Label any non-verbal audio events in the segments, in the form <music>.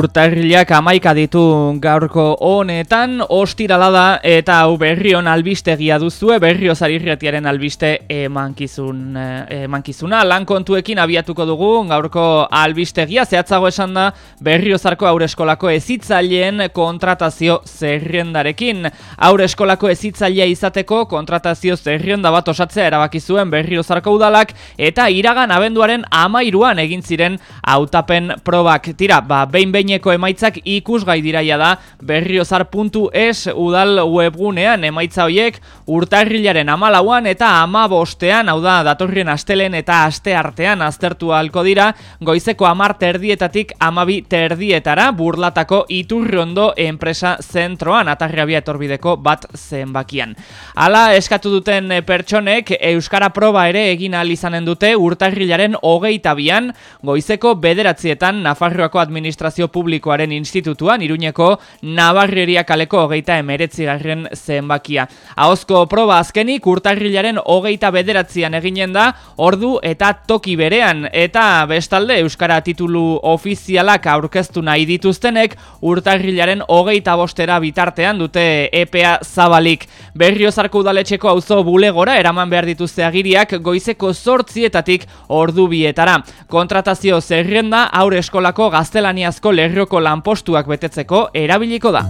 Urtarrilak amaika ditu gaurko honetan, ostirala da eta hau berrion albistegia duzue, berrio zarirretiaren albiste emankizun, eh, emankizuna. Lan kontuekin abiatuko dugu gaurko albistegia, zehatzago esan da berrio zarko aurre eskolako ezitzaileen kontratazio zerrendarekin. Aurre eskolako ezitzailea izateko kontratazio zerrenda bat osatzea erabakizuen berrio zarko udalak eta iragan abenduaren amairuan egin ziren hautapen probak. Tira, ba, behin behineko emaitzak ikusgai diraia da berriozar.es udal webgunean emaitza hoiek urtarrilaren amalauan eta amabostean hau da datorrien astelen eta aste artean aztertu halko dira goizeko amar terdietatik amabi terdietara burlatako iturriondo enpresa zentroan atarriabia etorbideko bat zenbakian. Hala eskatu duten pertsonek Euskara proba ere egin izanen dute urtarrilaren hogeita bian goizeko bederatzietan Nafarroako administrazio Publikoaren Institutuan, Iruñeko Navarreria kaleko hogeita emeretzigarren zenbakia. Ahozko proba azkenik urtarrilaren hogeita bederatzean eginen da, ordu eta toki berean, eta bestalde Euskara titulu ofizialak aurkeztu nahi dituztenek, urtarrilaren hogeita bostera bitartean dute EPA zabalik. Berriozarko udaletxeko auzo bulegora eraman behar dituzte agiriak goizeko sortzietatik ordu bietara. Kontratazio zerrenda aurre eskolako gaztelaniazko lerroko lanpostuak betetzeko erabiliko da.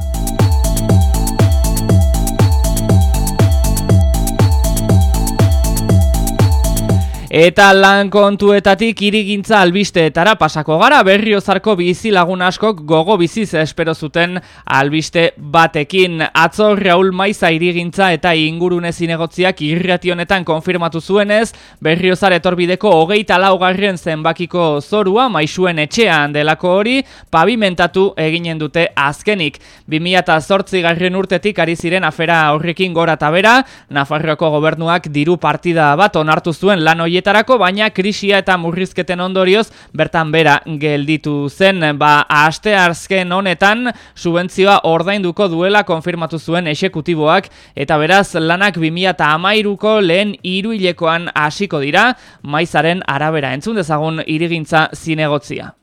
Eta lan kontuetatik irigintza albisteetara pasako gara berriozarko bizi lagun askok gogo biziz espero zuten albiste batekin. Atzo Raul Maiza irigintza eta ingurune zinegotziak irrationetan konfirmatu zuenez, berriozar etorbideko hogeita laugarren zenbakiko zorua maisuen etxean delako hori pavimentatu eginen dute azkenik. 2008 garren urtetik ari ziren afera horrekin gora tabera, Nafarroako gobernuak diru partida bat onartu zuen lan hoiet horietarako, baina krisia eta murrizketen ondorioz bertan bera gelditu zen. Ba, aste arzken honetan subentzioa ordainduko duela konfirmatu zuen esekutiboak eta beraz lanak 2000 eta amairuko lehen iruilekoan hasiko dira, maizaren arabera entzun dezagun irigintza zinegotzia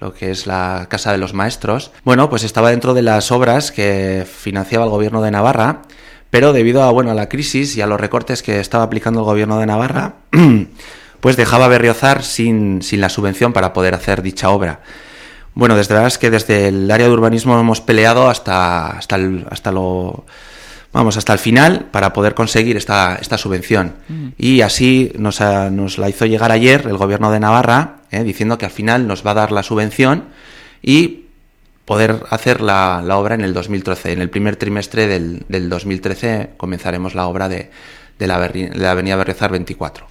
lo que es la Casa de los Maestros. Bueno, pues estaba dentro de las obras que financiaba el gobierno de Navarra pero debido a, bueno, a la crisis y a los recortes que estaba aplicando el gobierno de Navarra, <clears throat> pues dejaba Berriozar sin, sin la subvención para poder hacer dicha obra. Bueno, desde verdad es que desde el área de urbanismo hemos peleado hasta, hasta, el, hasta lo vamos hasta el final para poder conseguir esta, esta subvención. Mm. Y así nos, nos, la hizo llegar ayer el gobierno de Navarra, eh, diciendo que al final nos va a dar la subvención y poder hacer la, la, obra en el 2013. En el primer trimestre del, del 2013 comenzaremos la obra de, de, la, de la Avenida Berrezar 24.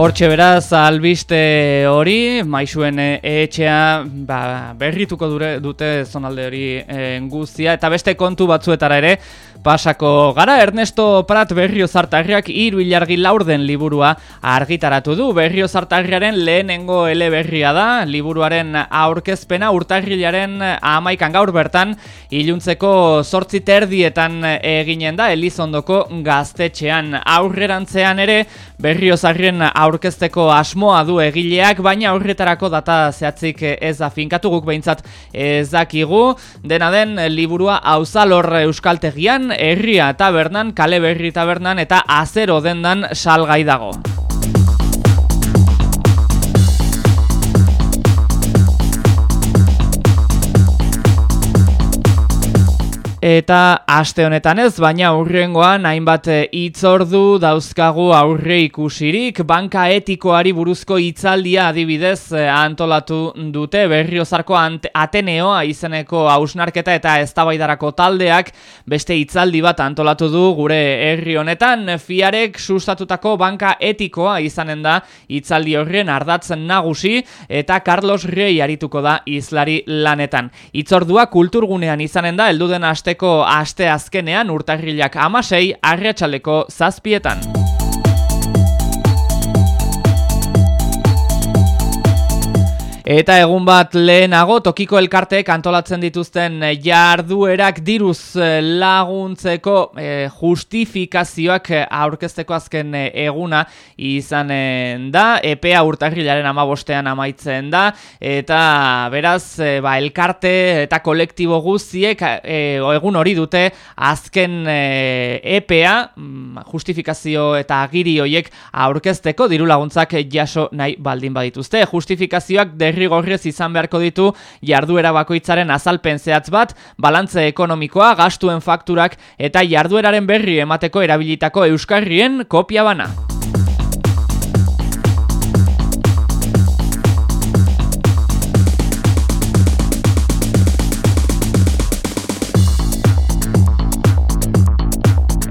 Hortxe beraz, albiste hori, maizuen etxea ba, berrituko dure, dute zonalde hori e, guztia, eta beste kontu batzuetara ere, pasako gara Ernesto Prat berrio zartarriak iru ilargi laurden liburua argitaratu du. Berrio zartarriaren lehenengo eleberria da, liburuaren aurkezpena urtarrilaren amaikan gaur bertan iluntzeko sortzi terdietan eginen da, Elizondoko gaztetxean aurrerantzean ere berrio zarrien aurkezteko asmoa du egileak, baina aurretarako data zehatzik ez da finkatu guk behintzat ez dakigu. Dena den, liburua hauzalor euskaltegian, herria tabernan, kale berri tabernan eta azero dendan salgai dago. Eta aste honetan ez, baina aurrengoan hainbat eh, hitzordu dauzkagu aurre ikusirik, banka etikoari buruzko hitzaldia adibidez eh, antolatu dute berriozarko Ateneoa izeneko hausnarketa eta eztabaidarako taldeak beste hitzaldi bat antolatu du gure herri honetan, fiarek sustatutako banka etikoa izanen da hitzaldi horren ardatzen nagusi eta Carlos Rey arituko da izlari lanetan. Hitzordua kulturgunean izanen da, elduden aste asteko aste azkenean urtarrilak amasei arratsaleko zazpietan. Eta egun bat lehenago tokiko elkarteek antolatzen dituzten jarduerak diruz laguntzeko e, justifikazioak aurkezteko azken eguna izan da. EPA urtarrilaren amabostean amaitzen da. Eta beraz, e, ba, elkarte eta kolektibo guztiek e, egun hori dute azken e, EPA mm, justifikazio eta agiri hoiek aurkezteko diru laguntzak jaso nahi baldin badituzte. Justifikazioak de derrigorrez izan beharko ditu jarduera bakoitzaren azalpen zehatz bat, balantze ekonomikoa, gastuen fakturak eta jardueraren berri emateko erabilitako euskarrien kopia bana.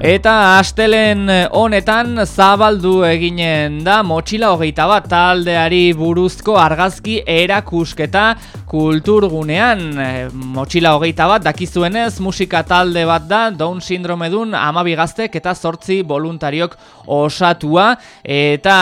Eta astelen eh, honetan zabaldu eginen da motxila hogeita bat taldeari buruzko argazki erakusketa kulturgunean. E, motxila hogeita bat dakizuenez musika talde bat da Down sindrome dun amabigaztek eta sortzi voluntariok osatua. Eta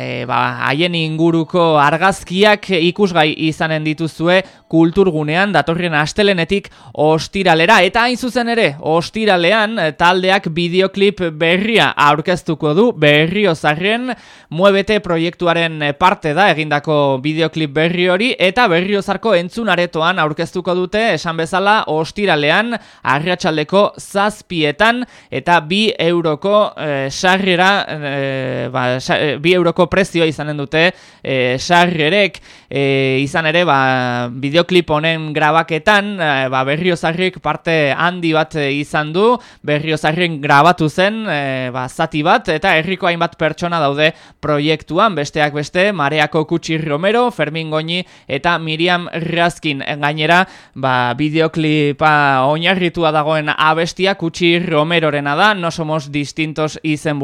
e, ba, haien inguruko argazkiak ikusgai izanen dituzue kulturgunean datorren astelenetik ostiralera. Eta hain zuzen ere, ostiralean taldeak bideoklip berria aurkeztuko du berrio zarren muebete proiektuaren parte da egindako bideoklip berri hori eta berrio zarko entzunaretoan aurkeztuko dute esan bezala ostiralean arriatxaldeko zazpietan eta bi euroko e, sarrera e, ba, eh, bi euroko prezioa izanen dute e, sarrerek. Izan ere ba, bideoklip honen grabaketan e, ba, berrio zarrik parte handi bat izan du. Berrio zarren grabatu zen e, ba, zati bat eta herriko hainbat pertsona daude proiektuan besteak beste Mareako Kutsi Romero, Fermin Goñi eta Miriam Razkin gainera ba, bideoklipa oinarritua dagoen abestia Kutsi Romerorena da, no somos distintos izen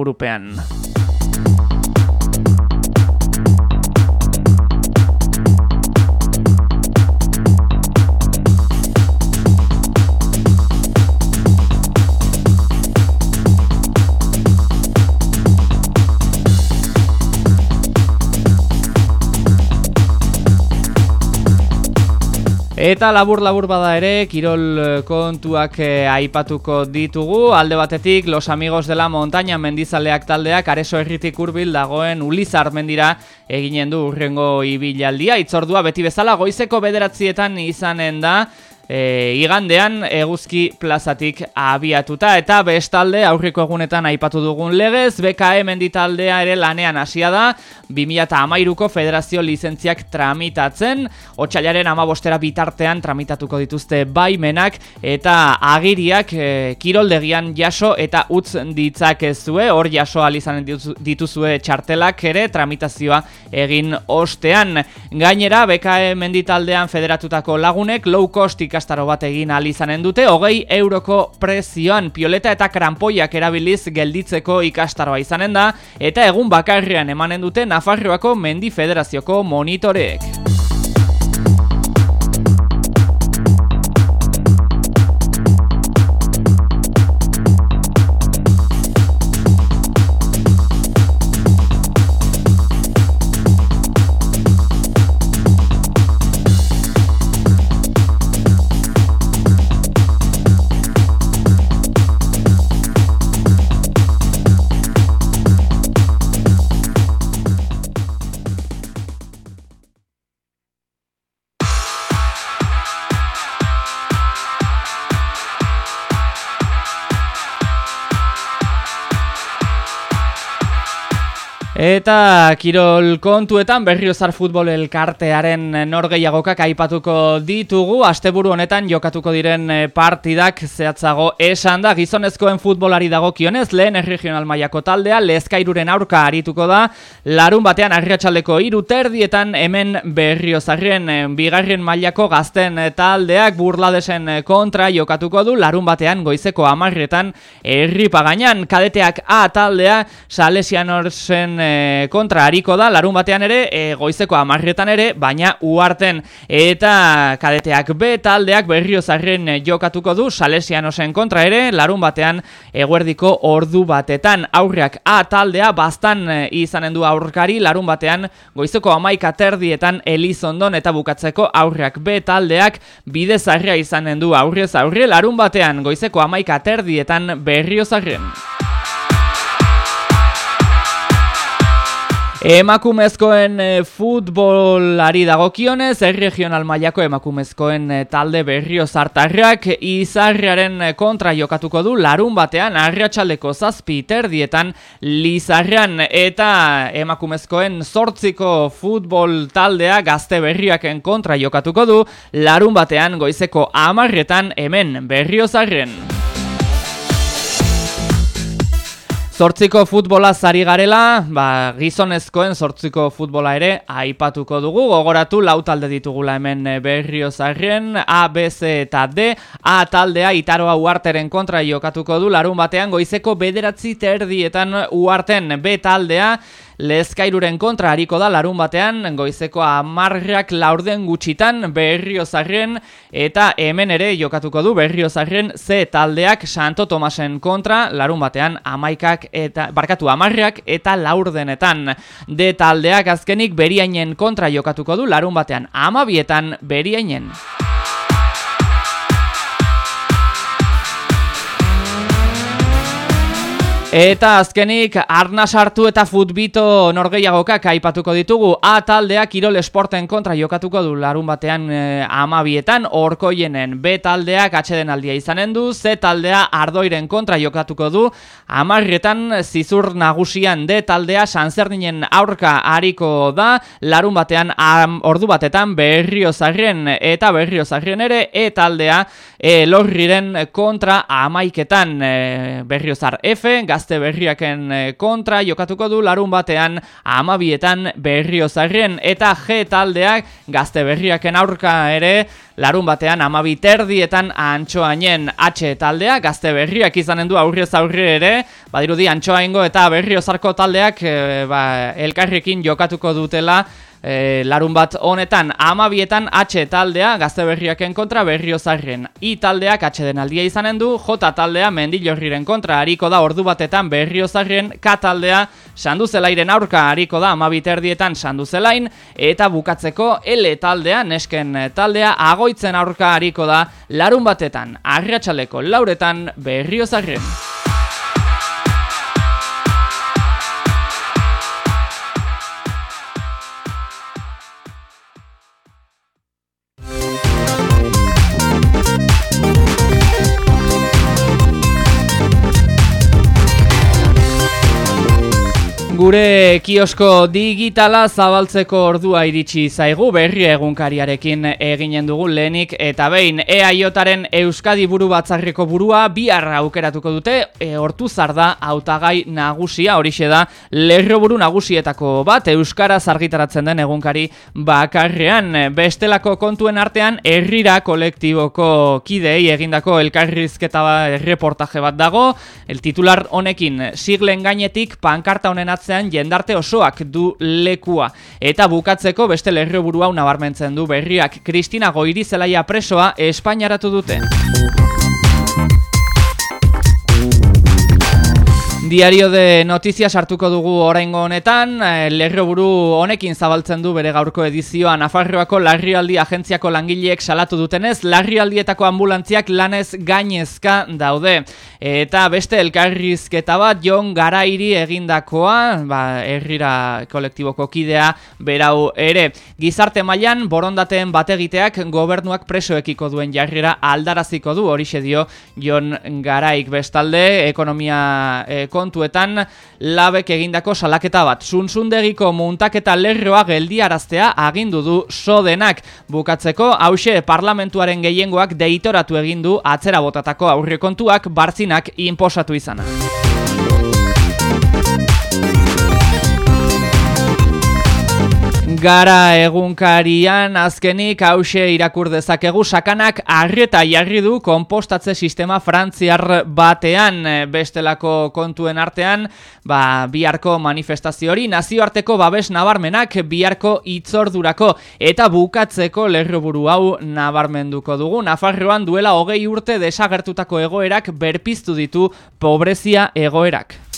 Eta labur-labur bada ere, kirol eh, kontuak eh, aipatuko ditugu. Alde batetik, los amigos de la montaña mendizaleak taldeak, areso erritik urbil dagoen ulizar mendira eginen du urrengo ibilaldia. Itzordua beti bezala, goizeko bederatzietan izanen da, e, igandean eguzki plazatik abiatuta eta bestalde aurriko egunetan aipatu dugun legez BKE menditaldea ere lanean hasia da. 2013ko federazio lizentziak tramitatzen otsailaren amabostera bitartean tramitatuko dituzte baimenak eta agiriak e, kiroldegian jaso eta utz ditzakezue. Hor jaso izan dituzue txartelak ere tramitazioa egin ostean. Gainera BKE menditaldean federatutako lagunek low cost ikastaro bat egin izanen dute, hogei euroko prezioan pioleta eta krampoiak erabiliz gelditzeko ikastaroa izanen da, eta egun bakarrian emanen dute Nafarroako Mendi Federazioko monitoreek. Eta kirol kontuetan berriozar futbol elkartearen norgeiagokak aipatuko ditugu. Asteburu honetan jokatuko diren eh, partidak zehatzago esan da. Gizonezkoen futbolari dago kionez, lehen erregional maiako taldea, lezkairuren aurka arituko da. Larun batean arriatxaldeko iru terdietan hemen berriozarren eh, bigarren mailako gazten taldeak burladesen kontra jokatuko du. Larun batean goizeko amarretan erripa gainan. Kadeteak A taldea, salesianorsen e, kontra hariko da, larun batean ere, e, goizeko amarretan ere, baina uarten eta kadeteak B taldeak berriozarren jokatuko du, salesianosen kontra ere, larun batean eguerdiko ordu batetan. Aurreak A taldea bastan izanen du aurkari, larun batean goizeko amaika terdietan Elizondon eta bukatzeko aurreak B taldeak bidezarria izanen du aurrez aurre, larun batean goizeko amaika terdietan berriozarren. Emakumezkoen e, futbolari dagokionez, erregional mailako emakumezkoen e, talde berrio zartarrak izarriaren eh, kontra jokatuko du larun batean arriatxaldeko zazpi terdietan lizarrian eta emakumezkoen sortziko futbol taldea gazte berriaken kontra jokatuko du larun batean goizeko amarretan hemen berrio zarren. Zortziko futbola zari garela, ba, gizonezkoen zortziko futbola ere aipatuko dugu. Gogoratu lau talde ditugula hemen eh, berrio zarrien, A, B, C eta D. A taldea itaroa uarteren kontra jokatuko du, larun batean goizeko bederatzi terdietan uarten B taldea. Lezkairuren kontra hariko da larun batean, goizeko amarrak laurden gutxitan berriozarren eta hemen ere jokatuko du berriozarren Z taldeak Santo Tomasen kontra larun batean amaikak eta barkatu amarrak eta laurdenetan. D taldeak azkenik beriainen kontra jokatuko du larun batean amabietan beriainen. Eta azkenik arna sartu eta futbito norgeiagokak aipatuko ditugu. A taldea Kirol Esporten kontra jokatuko du larun batean e, amabietan orkoienen B taldeak atxeden aldia izanen du Z taldea Ardoiren kontra jokatuko du. Amarretan zizur nagusian D taldea Sanzerdinen aurka hariko da larun batean ordu batetan berriozarren eta berriozarren ere E taldea e, lorriren kontra amaiketan e, berriozar F gazte berriaken eh, kontra jokatuko du larun batean amabietan berriozarren. Eta G taldeak gazte berriaken aurka ere larun batean amabi terdietan antxoainen. H taldea gazte berriak izanen du aurrez aurre ere. Badirudi antxoaingo eta berriozarko taldeak e, ba, elkarrekin jokatuko dutela e, larun bat honetan amabietan H taldea gazte berriaken kontra berriozarren. I taldeak H den aldia izanen du, J taldea mendilorriren kontra hariko da ordu batetan berriozarren, K taldea sanduzelairen aurka hariko da amabiterdietan sanduzelain, eta bukatzeko L taldea, nesken taldea, agoitzen aurka hariko da larun batetan, arratsaleko lauretan berriozarren. Gure kiosko digitala zabaltzeko ordua iritsi zaigu berri egunkariarekin eginen dugu lehenik eta behin EAIotaren Euskadi buru batzarreko burua bihar aukeratuko dute e, hortu zarda hautagai nagusia horixe da lerro buru nagusietako bat Euskara zargitaratzen den egunkari bakarrean. Bestelako kontuen artean herrira kolektiboko kidei egindako elkarrizketa reportaje bat dago. El titular honekin siglen gainetik pankarta honen atzen jendarte osoak du lekua. Eta bukatzeko beste lerro buru hau nabarmentzen du berriak Kristina Goirizelaia presoa Espainiaratu dute. Diario de Noticias hartuko dugu oraingo honetan, eh, lerroburu honekin zabaltzen du bere gaurko edizioa Nafarroako larrialdi agentziako langileek salatu dutenez, larrialdietako ambulantziak lanez gainezka daude. Eta beste elkarrizketa bat Jon Garairi egindakoa, ba, herrira kolektiboko kidea berau ere. Gizarte mailan borondateen bategiteak gobernuak presoekiko duen jarrera aldaraziko du, horixe dio Jon Garaik bestalde, ekonomia e, kontuetan labek egindako salaketa bat. Zunzundegiko muntaketa lerroa geldiaraztea agindu du sodenak. Bukatzeko, hause parlamentuaren gehiengoak deitoratu egindu atzera botatako aurrekontuak bartzinak inposatu izana. Gara egunkarian azkenik hause irakur dezakegu sakanak arreta jarri du konpostatze sistema frantziar batean bestelako kontuen artean ba, biharko manifestazio hori nazioarteko babes nabarmenak biharko itzordurako eta bukatzeko lerroburu hau nabarmenduko dugu Nafarroan duela hogei urte desagertutako egoerak berpiztu ditu pobrezia egoerak.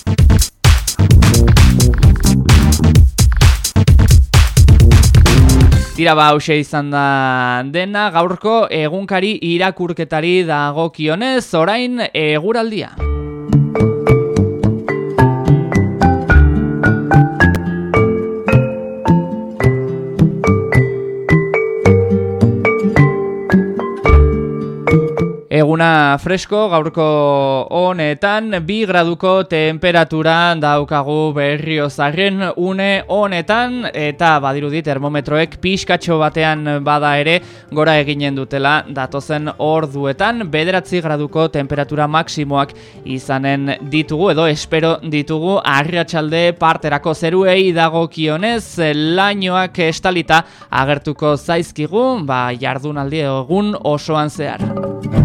Tira ba hause izan da dena gaurko egunkari irakurketari dagokionez orain eguraldia. Eguna fresko, gaurko honetan, bi graduko temperatura daukagu berriozaren une honetan, eta badirudi termometroek pixkatxo batean bada ere, gora eginen dutela datozen orduetan, bederatzi graduko temperatura maksimoak izanen ditugu, edo espero ditugu, arriatxalde parterako zeruei dago kionez, lainoak estalita agertuko zaizkigu, ba jardunaldi egun osoan zehar.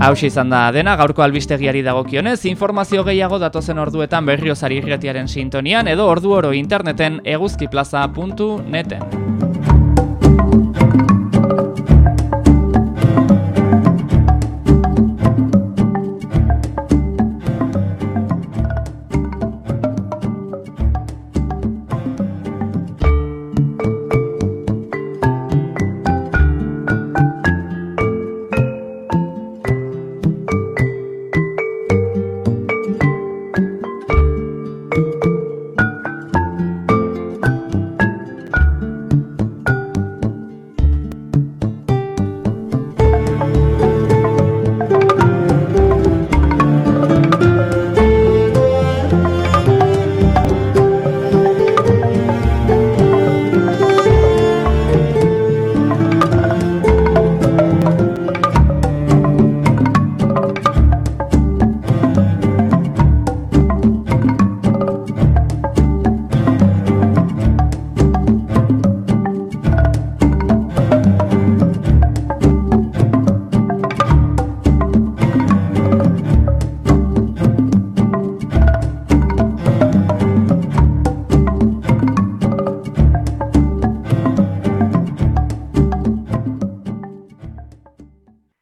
Hau izan da dena, gaurko albistegiari dagokionez, informazio gehiago datozen orduetan berriozari irretiaren sintonian edo ordu oro interneten eguzkiplaza.neten.